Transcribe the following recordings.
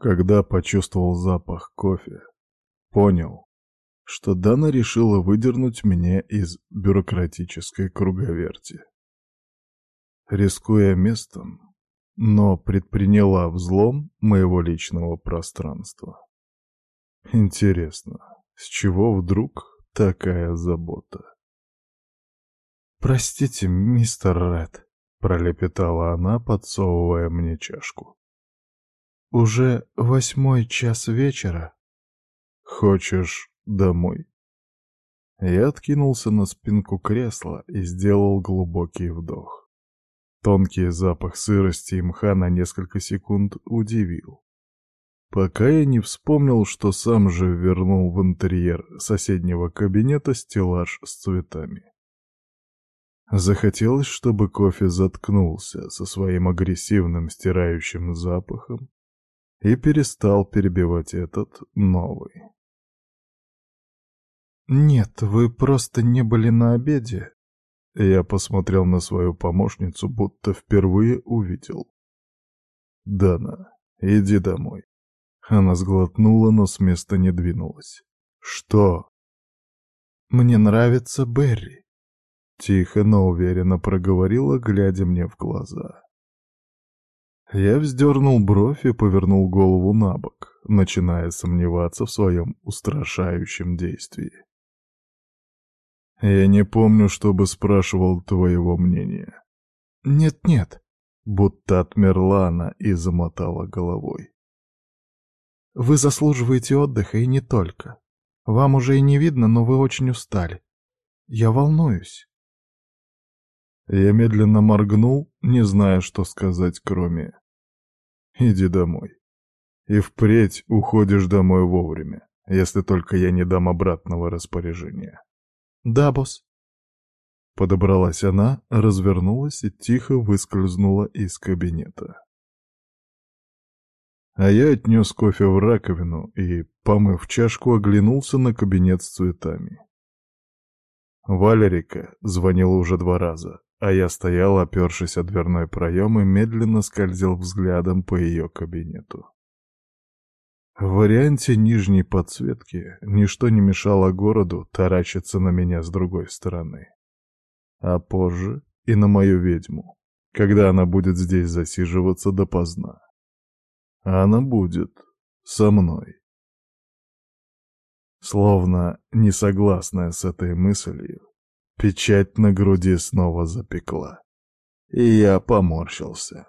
Когда почувствовал запах кофе, понял, что Дана решила выдернуть меня из бюрократической круговерти. Рискуя местом, но предприняла взлом моего личного пространства. Интересно, с чего вдруг такая забота? «Простите, мистер Ред», — пролепетала она, подсовывая мне чашку. «Уже восьмой час вечера». «Хочешь домой?» Я откинулся на спинку кресла и сделал глубокий вдох. Тонкий запах сырости и мха на несколько секунд удивил. Пока я не вспомнил, что сам же вернул в интерьер соседнего кабинета стеллаж с цветами. Захотелось, чтобы кофе заткнулся со своим агрессивным стирающим запахом и перестал перебивать этот новый. «Нет, вы просто не были на обеде», я посмотрел на свою помощницу, будто впервые увидел. «Дана, иди домой». Она сглотнула, но с места не двинулась. «Что?» «Мне нравится Берри», — тихо, но уверенно проговорила, глядя мне в глаза. Я вздернул бровь и повернул голову на бок, начиная сомневаться в своем устрашающем действии. Я не помню, чтобы спрашивал твоего мнения. Нет-нет, будто отмерла она и замотала головой. Вы заслуживаете отдыха и не только. Вам уже и не видно, но вы очень устали. Я волнуюсь. Я медленно моргнул, не зная, что сказать, кроме «Иди домой». И впредь уходишь домой вовремя, если только я не дам обратного распоряжения. «Да, босс». Подобралась она, развернулась и тихо выскользнула из кабинета. А я отнес кофе в раковину и, помыв чашку, оглянулся на кабинет с цветами. Валерика звонила уже два раза, а я стоял, опершись о дверной проем и медленно скользил взглядом по ее кабинету. В варианте нижней подсветки ничто не мешало городу таращиться на меня с другой стороны. А позже и на мою ведьму, когда она будет здесь засиживаться допоздна. А она будет со мной. Словно несогласная с этой мыслью, печать на груди снова запекла. И я поморщился.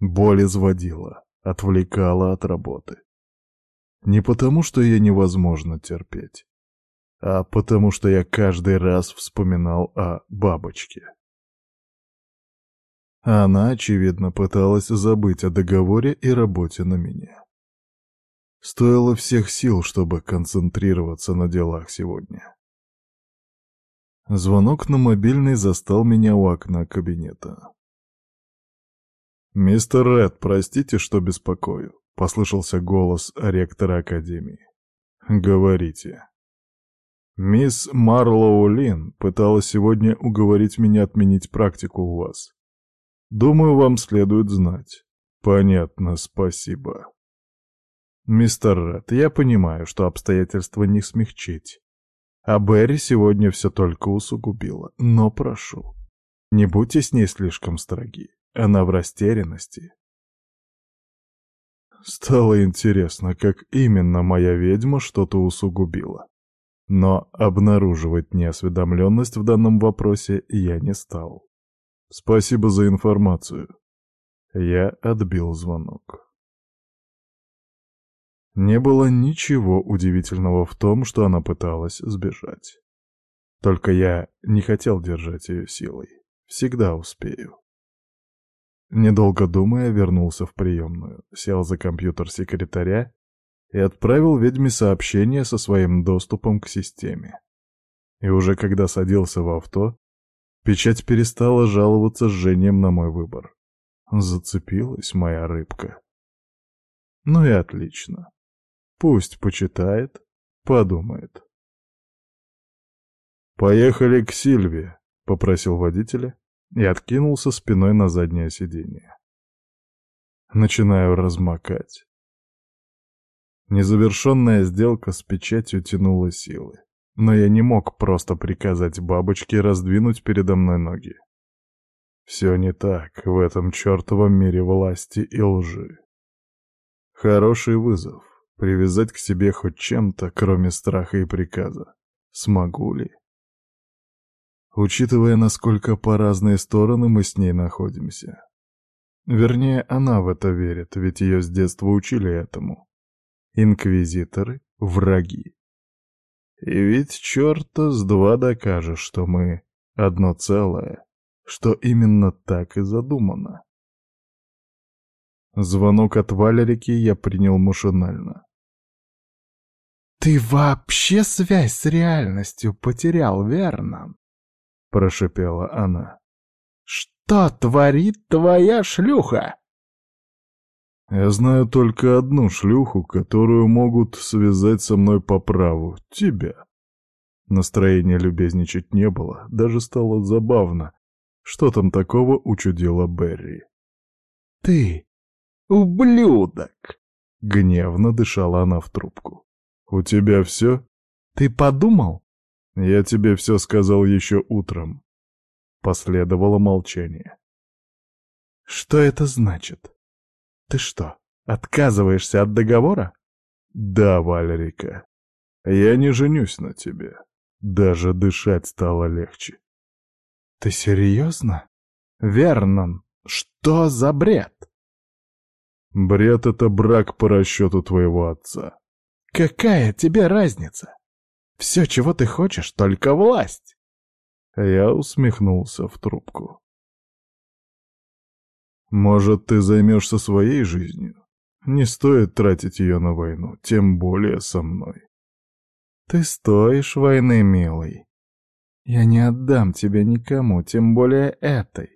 Боль изводила, отвлекала от работы. Не потому, что ее невозможно терпеть, а потому, что я каждый раз вспоминал о бабочке. Она, очевидно, пыталась забыть о договоре и работе на меня. Стоило всех сил, чтобы концентрироваться на делах сегодня. Звонок на мобильный застал меня у окна кабинета. «Мистер Ред, простите, что беспокою. — послышался голос ректора Академии. «Говорите». «Мисс Марлоу Лин пыталась сегодня уговорить меня отменить практику у вас. Думаю, вам следует знать». «Понятно, спасибо». «Мистер Ред, я понимаю, что обстоятельства не смягчить. А Берри сегодня все только усугубила. Но прошу, не будьте с ней слишком строги. Она в растерянности, Стало интересно, как именно моя ведьма что-то усугубила. Но обнаруживать неосведомленность в данном вопросе я не стал. Спасибо за информацию. Я отбил звонок. Не было ничего удивительного в том, что она пыталась сбежать. Только я не хотел держать ее силой. Всегда успею. Недолго думая, вернулся в приемную, сел за компьютер секретаря и отправил ведьме сообщение со своим доступом к системе. И уже когда садился в авто, печать перестала жаловаться жжением на мой выбор. Зацепилась моя рыбка. Ну и отлично. Пусть почитает, подумает. «Поехали к Сильве», — попросил водителя, и откинулся спиной на заднее сиденье. Начинаю размокать. Незавершенная сделка с печатью тянула силы. Но я не мог просто приказать бабочке раздвинуть передо мной ноги. Все не так в этом чертовом мире власти и лжи. Хороший вызов — привязать к себе хоть чем-то, кроме страха и приказа. Смогу ли? Учитывая, насколько по разные стороны мы с ней находимся. Вернее, она в это верит, ведь ее с детства учили этому. Инквизиторы — враги. И ведь черта с два докажешь, что мы одно целое, что именно так и задумано. Звонок от Валерики я принял машинально. «Ты вообще связь с реальностью потерял, верно?» — прошипела она. «Что творит твоя шлюха?» Я знаю только одну шлюху, которую могут связать со мной по праву — тебя. Настроения любезничать не было, даже стало забавно. Что там такого учудила Берри? «Ты ублюдок!» — гневно дышала она в трубку. «У тебя все?» «Ты подумал?» «Я тебе все сказал еще утром». Последовало молчание. «Что это значит?» Ты что, отказываешься от договора? Да, Валерика. Я не женюсь на тебе. Даже дышать стало легче. Ты серьезно? Вернон, что за бред? Бред — это брак по расчету твоего отца. Какая тебе разница? Все, чего ты хочешь, только власть. Я усмехнулся в трубку. Может, ты займешься своей жизнью? Не стоит тратить ее на войну, тем более со мной. Ты стоишь войны, милый. Я не отдам тебя никому, тем более этой.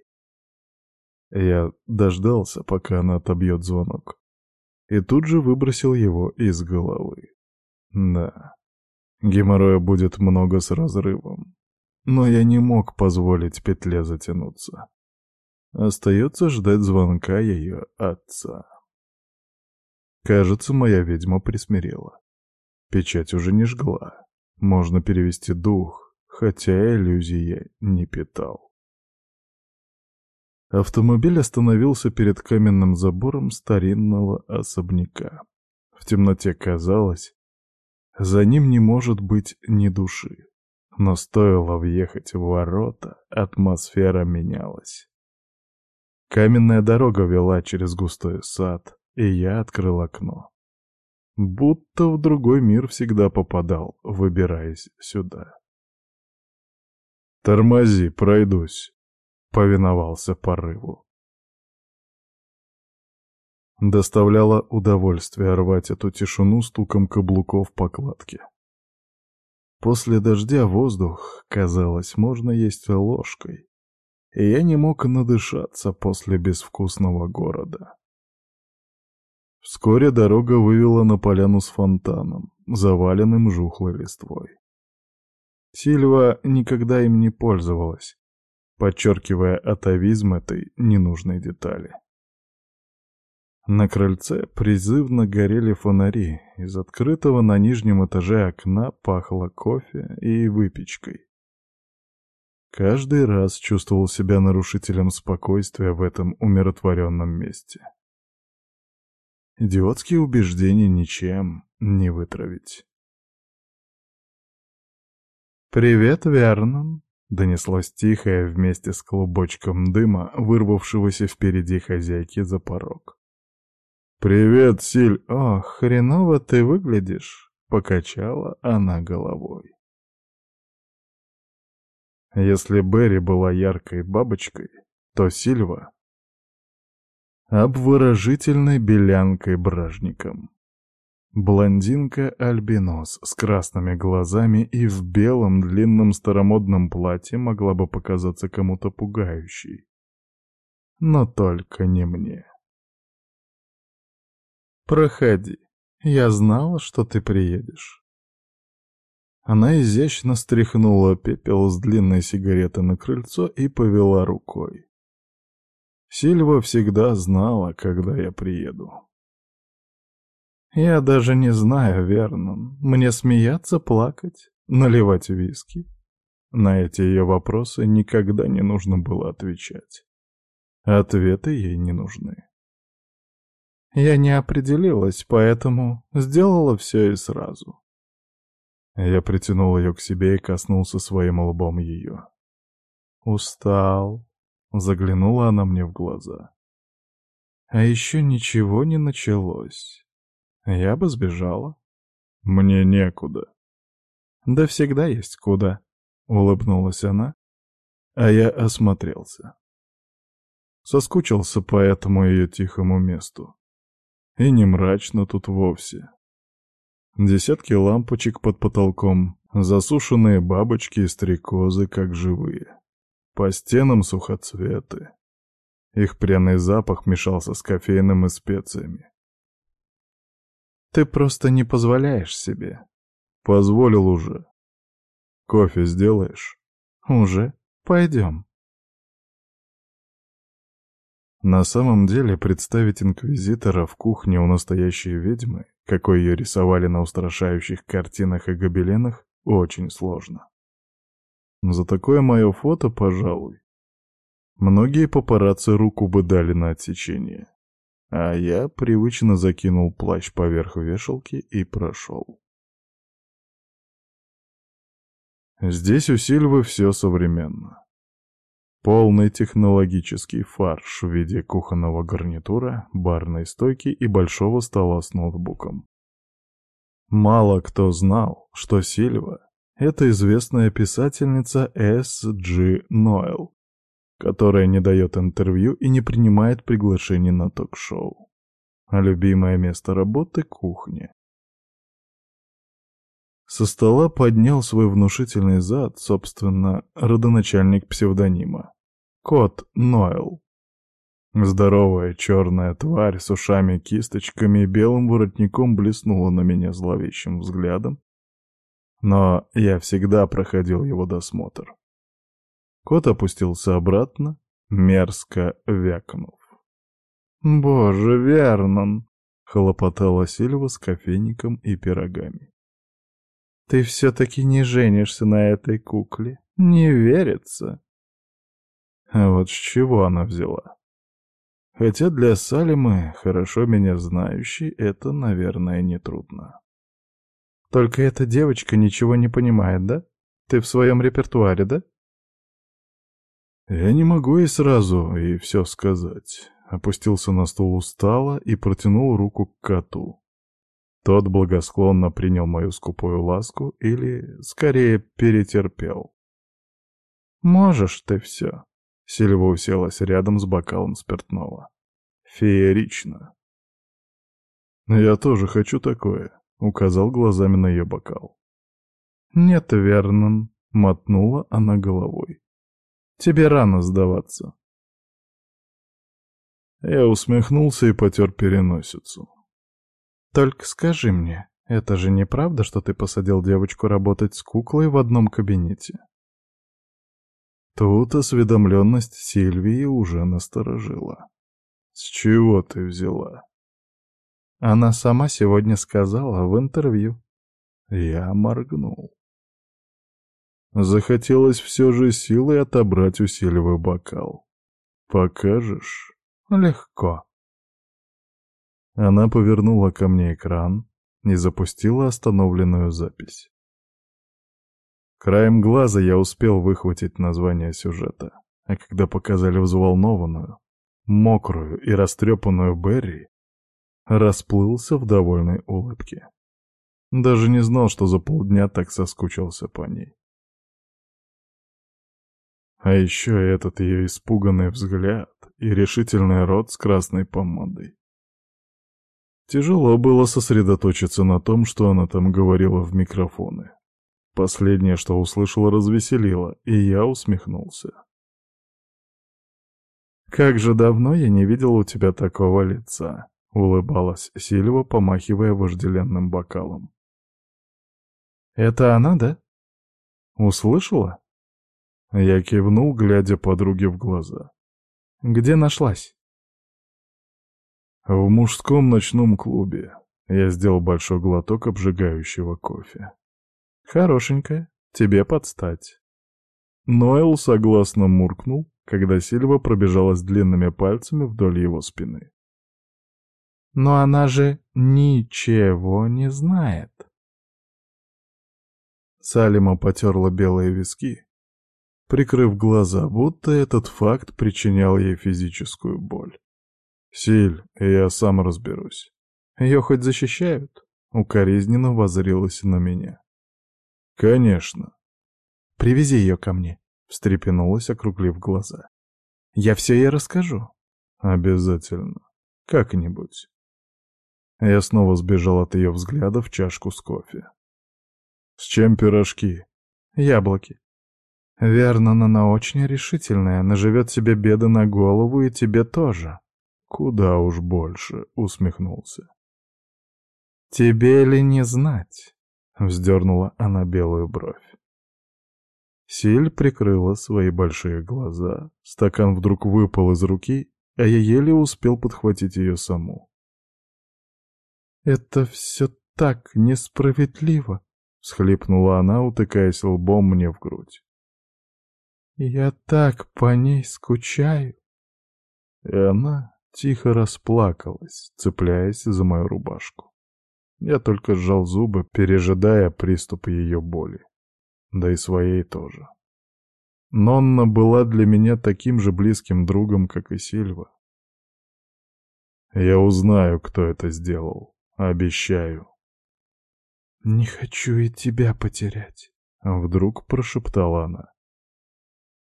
Я дождался, пока она отобьет звонок. И тут же выбросил его из головы. Да, геморроя будет много с разрывом. Но я не мог позволить петле затянуться. Остается ждать звонка ее отца. Кажется, моя ведьма присмирела. Печать уже не жгла. Можно перевести дух, хотя иллюзий я не питал. Автомобиль остановился перед каменным забором старинного особняка. В темноте казалось, за ним не может быть ни души. Но стоило въехать в ворота, атмосфера менялась. Каменная дорога вела через густой сад, и я открыл окно. Будто в другой мир всегда попадал, выбираясь сюда. «Тормози, пройдусь», — повиновался порыву. Доставляло удовольствие рвать эту тишину стуком каблуков по кладке. После дождя воздух, казалось, можно есть ложкой и я не мог надышаться после безвкусного города. Вскоре дорога вывела на поляну с фонтаном, заваленным жухлой листвой. Сильва никогда им не пользовалась, подчеркивая атовизм этой ненужной детали. На крыльце призывно горели фонари, из открытого на нижнем этаже окна пахло кофе и выпечкой. Каждый раз чувствовал себя нарушителем спокойствия в этом умиротворенном месте. Идиотские убеждения ничем не вытравить. «Привет, Вернон!» — донеслось тихое вместе с клубочком дыма, вырвавшегося впереди хозяйки за порог. «Привет, Силь!» «Ох, хреново ты выглядишь!» — покачала она головой. Если Берри была яркой бабочкой, то Сильва — обворожительной белянкой-бражником. Блондинка-альбинос с красными глазами и в белом длинном старомодном платье могла бы показаться кому-то пугающей. Но только не мне. «Проходи. Я знала, что ты приедешь». Она изящно стряхнула пепел с длинной сигареты на крыльцо и повела рукой. Сильва всегда знала, когда я приеду. Я даже не знаю, Вернон, мне смеяться, плакать, наливать виски. На эти ее вопросы никогда не нужно было отвечать. Ответы ей не нужны. Я не определилась, поэтому сделала все и сразу. Я притянул ее к себе и коснулся своим лбом ее. Устал. Заглянула она мне в глаза. А еще ничего не началось. Я бы сбежала. Мне некуда. Да всегда есть куда, улыбнулась она, а я осмотрелся. Соскучился по этому ее тихому месту. И не мрачно тут вовсе. Десятки лампочек под потолком, засушенные бабочки и стрекозы, как живые. По стенам сухоцветы. Их пряный запах мешался с кофейным и специями. Ты просто не позволяешь себе. Позволил уже. Кофе сделаешь? Уже. Пойдем. На самом деле, представить инквизитора в кухне у настоящей ведьмы, какой ее рисовали на устрашающих картинах и гобеленах, очень сложно. За такое мое фото, пожалуй, многие папарацци руку бы дали на отсечение. А я привычно закинул плащ поверх вешалки и прошел. Здесь у Сильвы все современно. Полный технологический фарш в виде кухонного гарнитура, барной стойки и большого стола с ноутбуком. Мало кто знал, что Сильва — это известная писательница С. Дж. Нойл, которая не дает интервью и не принимает приглашений на ток-шоу. А любимое место работы — кухня. Со стола поднял свой внушительный зад, собственно, родоначальник псевдонима. Кот Нойл. Здоровая черная тварь с ушами-кисточками и белым воротником блеснула на меня зловещим взглядом, но я всегда проходил его досмотр. Кот опустился обратно, мерзко вякнув. «Боже, Вернон!» — хлопотала Сильва с кофейником и пирогами. Ты все-таки не женишься на этой кукле. Не верится. А вот с чего она взяла? Хотя для Салимы, хорошо меня знающей, это, наверное, нетрудно. Только эта девочка ничего не понимает, да? Ты в своем репертуаре, да? Я не могу ей сразу и все сказать. Опустился на стул устало и протянул руку к коту. Тот благосклонно принял мою скупую ласку или, скорее, перетерпел. «Можешь ты все», — Сильва уселась рядом с бокалом спиртного. «Феерично». «Я тоже хочу такое», — указал глазами на ее бокал. «Нет, Вернон», — мотнула она головой. «Тебе рано сдаваться». Я усмехнулся и потер переносицу. Только скажи мне, это же неправда, что ты посадил девочку работать с куклой в одном кабинете? Тут осведомленность Сильвии уже насторожила. С чего ты взяла? Она сама сегодня сказала в интервью. Я моргнул. Захотелось все же силой отобрать у Сильвы бокал. Покажешь? Легко. Она повернула ко мне экран и запустила остановленную запись. Краем глаза я успел выхватить название сюжета, а когда показали взволнованную, мокрую и растрепанную Берри, расплылся в довольной улыбке. Даже не знал, что за полдня так соскучился по ней. А еще этот ее испуганный взгляд и решительный рот с красной помадой. Тяжело было сосредоточиться на том, что она там говорила в микрофоны. Последнее, что услышал, развеселило, и я усмехнулся. «Как же давно я не видел у тебя такого лица», — улыбалась Сильва, помахивая вожделенным бокалом. «Это она, да?» «Услышала?» Я кивнул, глядя подруге в глаза. «Где нашлась?» В мужском ночном клубе. Я сделал большой глоток обжигающего кофе. Хорошенькая, тебе подстать. Ноэл согласно муркнул, когда Сильва пробежалась длинными пальцами вдоль его спины. «Но она же ничего не знает». Салима потерла белые виски, прикрыв глаза, будто этот факт причинял ей физическую боль. «Силь, я сам разберусь. Ее хоть защищают?» Укоризненно возрилась на меня. «Конечно». «Привези ее ко мне», — встрепенулась, округлив глаза. «Я все ей расскажу». «Обязательно. Как-нибудь». Я снова сбежал от ее взгляда в чашку с кофе. «С чем пирожки?» «Яблоки». «Верно, но она очень решительная, наживет себе беды на голову и тебе тоже». «Куда уж больше», — усмехнулся. «Тебе ли не знать?» — вздернула она белую бровь. Силь прикрыла свои большие глаза, стакан вдруг выпал из руки, а я еле успел подхватить ее саму. «Это все так несправедливо!» — всхлипнула она, утыкаясь лбом мне в грудь. «Я так по ней скучаю!» И она тихо расплакалась, цепляясь за мою рубашку. Я только сжал зубы, пережидая приступ ее боли. Да и своей тоже. Нонна была для меня таким же близким другом, как и Сильва. Я узнаю, кто это сделал. Обещаю. «Не хочу и тебя потерять», — вдруг прошептала она.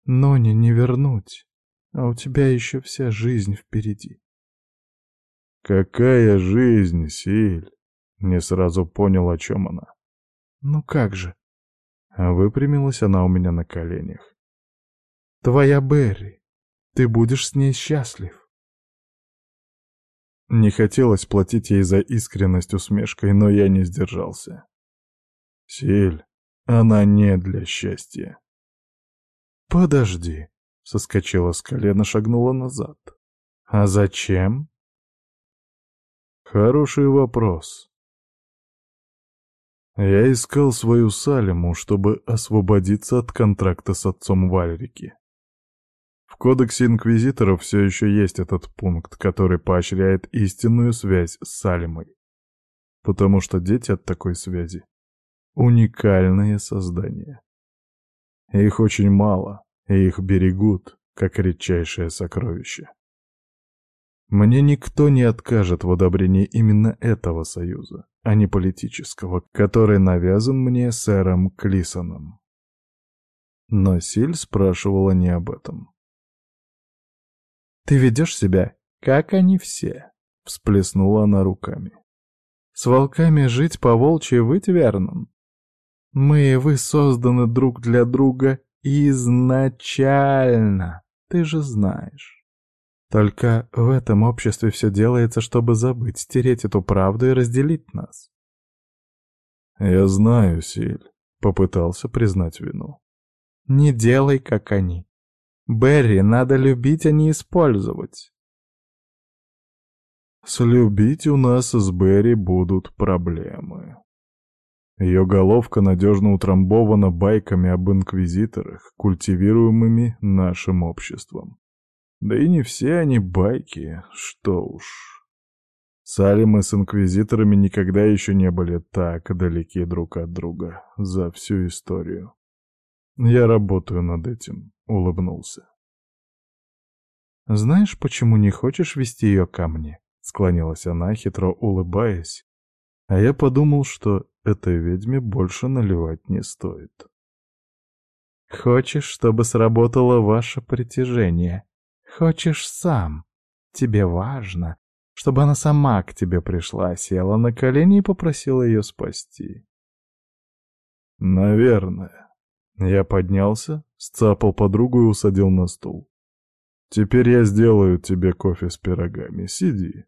«Нони не вернуть, а у тебя еще вся жизнь впереди». «Какая жизнь, Силь?» Не сразу понял, о чем она. «Ну как же?» Выпрямилась она у меня на коленях. «Твоя Берри. Ты будешь с ней счастлив». Не хотелось платить ей за искренность усмешкой, но я не сдержался. Силь, она не для счастья. «Подожди», — соскочила с колена, шагнула назад. «А зачем?» «Хороший вопрос. Я искал свою Салиму, чтобы освободиться от контракта с отцом Вальрики. В кодексе инквизиторов все еще есть этот пункт, который поощряет истинную связь с Салимой. Потому что дети от такой связи — уникальные создания. Их очень мало, и их берегут, как редчайшее сокровище. Мне никто не откажет в одобрении именно этого союза, а не политического, который навязан мне сэром Клисоном. Но Силь спрашивала не об этом. «Ты ведешь себя, как они все», — всплеснула она руками. «С волками жить по волчьи выть, Вернон? Мы и вы созданы друг для друга изначально, ты же знаешь». Только в этом обществе все делается, чтобы забыть, стереть эту правду и разделить нас. Я знаю, Силь, попытался признать вину. Не делай, как они. Берри надо любить, а не использовать. С любить у нас с Берри будут проблемы. Ее головка надежно утрамбована байками об инквизиторах, культивируемыми нашим обществом. Да и не все они байки, что уж. Салимы с инквизиторами никогда еще не были так далеки друг от друга за всю историю. Я работаю над этим, улыбнулся. «Знаешь, почему не хочешь вести ее ко мне?» — склонилась она, хитро улыбаясь. А я подумал, что этой ведьме больше наливать не стоит. «Хочешь, чтобы сработало ваше притяжение?» Хочешь сам. Тебе важно, чтобы она сама к тебе пришла, села на колени и попросила ее спасти. Наверное. Я поднялся, сцапал подругу и усадил на стул. Теперь я сделаю тебе кофе с пирогами. Сиди.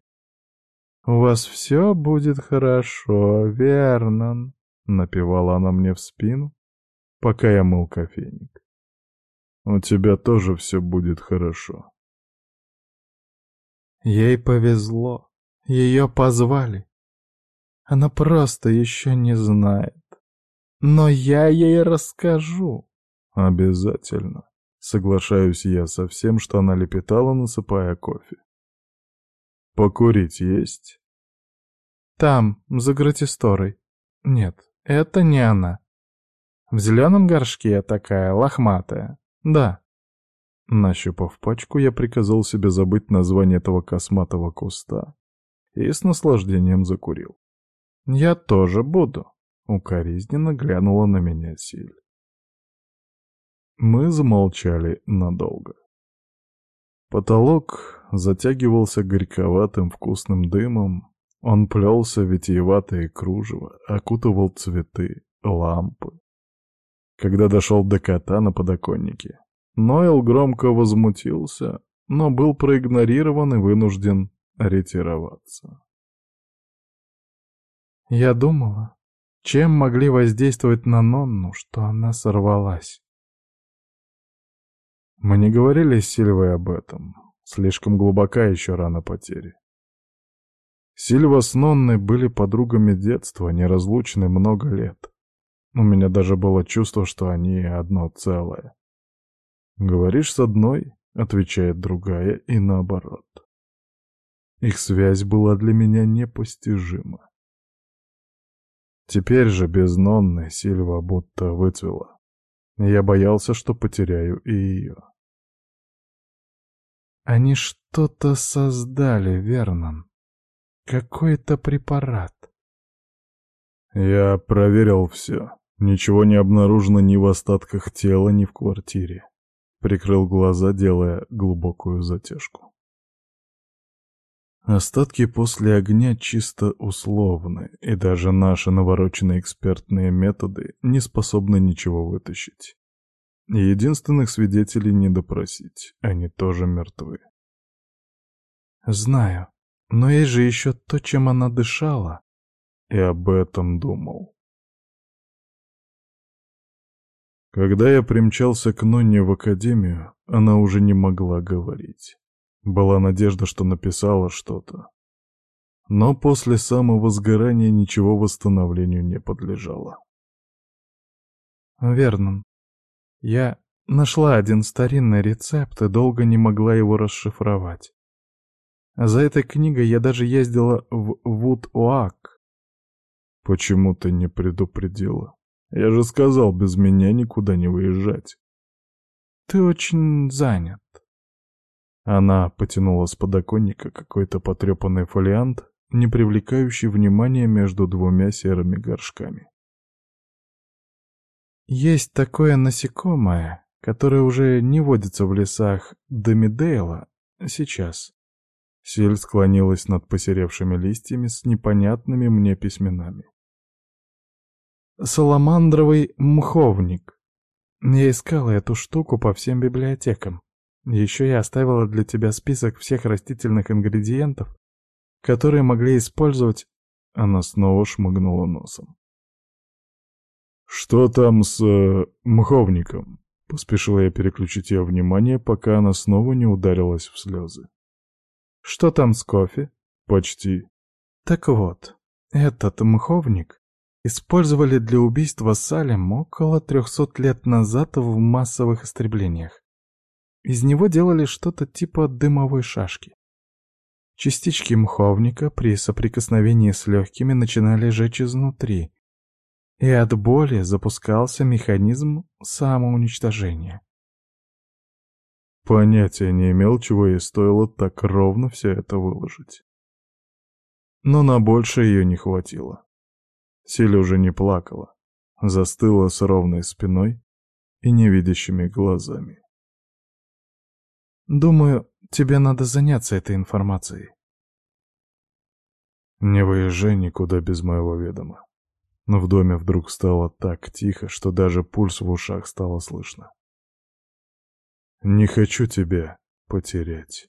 «У вас все будет хорошо, Вернон», — напевала она мне в спину, пока я мыл кофейник. «У тебя тоже все будет хорошо», Ей повезло. Ее позвали. Она просто еще не знает. Но я ей расскажу. Обязательно. Соглашаюсь я со всем, что она лепетала, насыпая кофе. Покурить есть? Там, за гратисторой. Нет, это не она. В зеленом горшке такая, лохматая. Да. Нащупав пачку, я приказал себе забыть название этого косматого куста и с наслаждением закурил. «Я тоже буду», — укоризненно глянула на меня Силь. Мы замолчали надолго. Потолок затягивался горьковатым вкусным дымом, он плелся витиеватые кружево, окутывал цветы, лампы. Когда дошел до кота на подоконнике, Нойл громко возмутился, но был проигнорирован и вынужден ретироваться. Я думала, чем могли воздействовать на Нонну, что она сорвалась. Мы не говорили с Сильвой об этом. Слишком глубока еще рана потери. Сильва с Нонной были подругами детства, неразлучны много лет. У меня даже было чувство, что они одно целое. Говоришь с одной, отвечает другая, и наоборот. Их связь была для меня непостижима. Теперь же без Нонны Сильва будто выцвела. Я боялся, что потеряю и ее. Они что-то создали, Вернон. Какой-то препарат. Я проверил все. Ничего не обнаружено ни в остатках тела, ни в квартире. Прикрыл глаза, делая глубокую затяжку. Остатки после огня чисто условны, и даже наши навороченные экспертные методы не способны ничего вытащить. Единственных свидетелей не допросить, они тоже мертвы. Знаю. Но есть же еще то, чем она дышала. И об этом думал. Когда я примчался к Нонне в академию, она уже не могла говорить. Была надежда, что написала что-то. Но после самого сгорания ничего восстановлению не подлежало. Вернон, я нашла один старинный рецепт и долго не могла его расшифровать. За этой книгой я даже ездила в Вуд-Оак. Почему ты не предупредила? Я же сказал, без меня никуда не выезжать. Ты очень занят. Она потянула с подоконника какой-то потрепанный фолиант, не привлекающий внимания между двумя серыми горшками. Есть такое насекомое, которое уже не водится в лесах Домидейла сейчас. Силь склонилась над посеревшими листьями с непонятными мне письменами. «Саламандровый мховник. Я искала эту штуку по всем библиотекам. Еще я оставила для тебя список всех растительных ингредиентов, которые могли использовать...» Она снова шмыгнула носом. «Что там с... Э, мховником?» Поспешила я переключить ее внимание, пока она снова не ударилась в слезы. Что там с кофе? Почти. Так вот, этот мховник использовали для убийства Салем около трехсот лет назад в массовых истреблениях. Из него делали что-то типа дымовой шашки. Частички мховника при соприкосновении с легкими начинали жечь изнутри, и от боли запускался механизм самоуничтожения. Понятия не имел, чего ей стоило так ровно все это выложить. Но на больше ее не хватило. Силя уже не плакала, застыла с ровной спиной и невидящими глазами. «Думаю, тебе надо заняться этой информацией». «Не выезжай никуда без моего ведома». Но в доме вдруг стало так тихо, что даже пульс в ушах стало слышно. Не хочу тебя потерять.